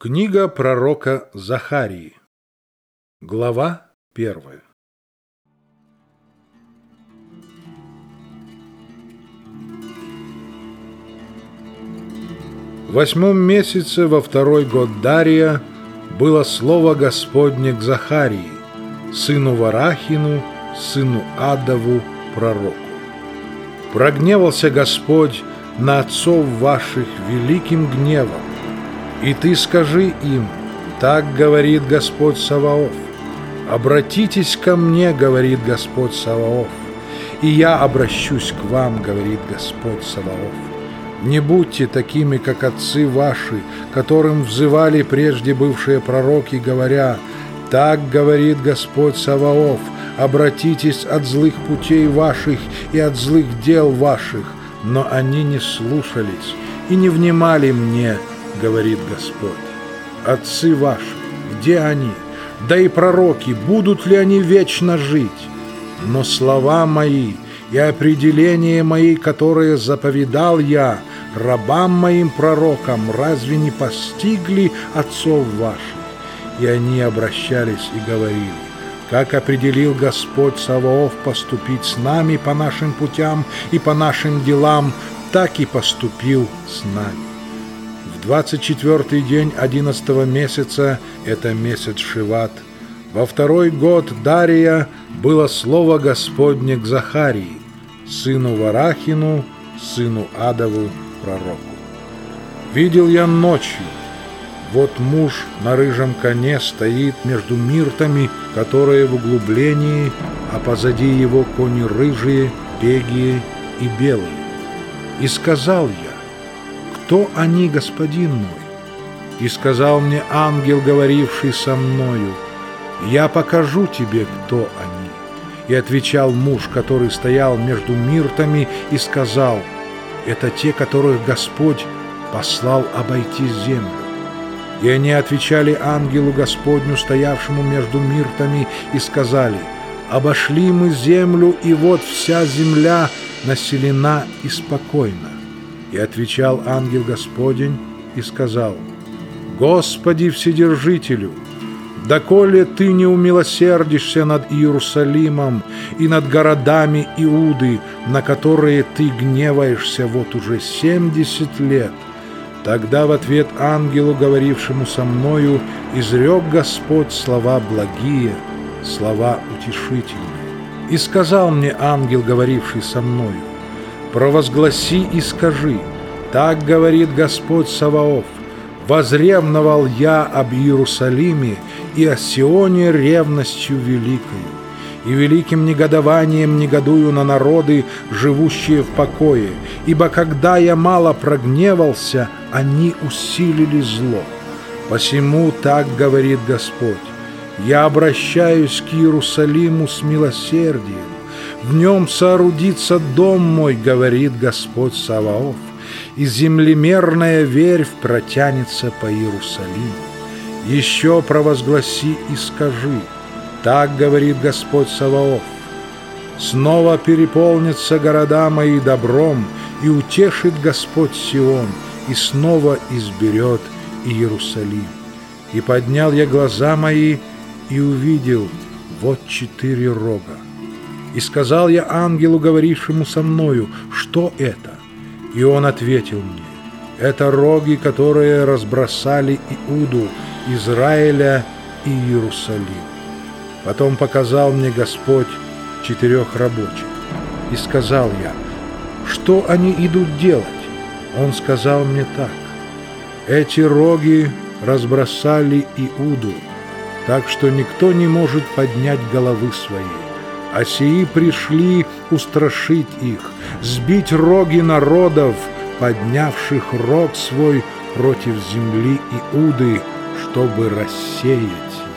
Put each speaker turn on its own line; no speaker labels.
Книга пророка Захарии. Глава первая. В восьмом месяце во второй год Дария было слово Господне к Захарии, сыну Варахину, сыну Адову, пророку. Прогневался Господь на отцов ваших великим гневом, и ты скажи им, так говорит Господь Саваоф. Обратитесь ко мне, говорит Господь Саваоф, и я обращусь к вам, говорит Господь Саваоф. Не будьте такими, как отцы ваши, которым взывали прежде бывшие пророки, говоря, «Так говорит Господь Саваоф, обратитесь от злых путей ваших и от злых дел ваших». Но они не слушались и не внимали мне, говорит Господь. Отцы ваши, где они? Да и пророки, будут ли они вечно жить? Но слова мои и определения мои, которые заповедал я рабам моим пророкам, разве не постигли отцов ваших? И они обращались и говорили, как определил Господь Саваоф поступить с нами по нашим путям и по нашим делам, так и поступил с нами. 24 день 11 месяца, это месяц Шиват, во второй год Дария было слово Господне к Захарии, сыну Варахину, сыну Адову, пророку. Видел я ночью, вот муж на рыжем коне стоит между миртами, которые в углублении, а позади его кони рыжие, пегие и белые. И сказал я, кто они, господин мой? И сказал мне ангел, говоривший со мною, я покажу тебе, кто они. И отвечал муж, который стоял между миртами, и сказал, это те, которых Господь послал обойти землю. И они отвечали ангелу Господню, стоявшему между миртами, и сказали, «Обошли мы землю, и вот вся земля населена и спокойна». И отвечал ангел Господень и сказал, «Господи Вседержителю, доколе Ты не умилосердишься над Иерусалимом и над городами Иуды, на которые Ты гневаешься вот уже семьдесят лет?» Тогда в ответ ангелу, говорившему со мною, изрек Господь слова благие, слова утешительные. И сказал мне ангел, говоривший со мною, провозгласи и скажи, так говорит Господь Саваоф, возревновал я об Иерусалиме и о Сионе ревностью великою, и великим негодованием негодую на народы, живущие в покое, ибо когда я мало прогневался, они усилили зло. Посему так говорит Господь, я обращаюсь к Иерусалиму с милосердием, в нем соорудится дом мой, говорит Господь Саваоф, и землемерная верфь протянется по Иерусалиму. Еще провозгласи и скажи, так говорит Господь Саваоф, снова переполнятся города мои добром, и утешит Господь Сион, и снова изберет Иерусалим. И поднял я глаза мои, и увидел вот четыре рога. И сказал я ангелу, говорившему со мною, что это? И он ответил мне, это роги, которые разбросали Иуду, Израиля и Иерусалим. Потом показал мне Господь четырех рабочих. И сказал я, что они идут делать? Он сказал мне так, эти роги разбросали Иуду, так что никто не может поднять головы своей а сии пришли устрашить их, сбить роги народов, поднявших рог свой против земли Иуды, чтобы рассеять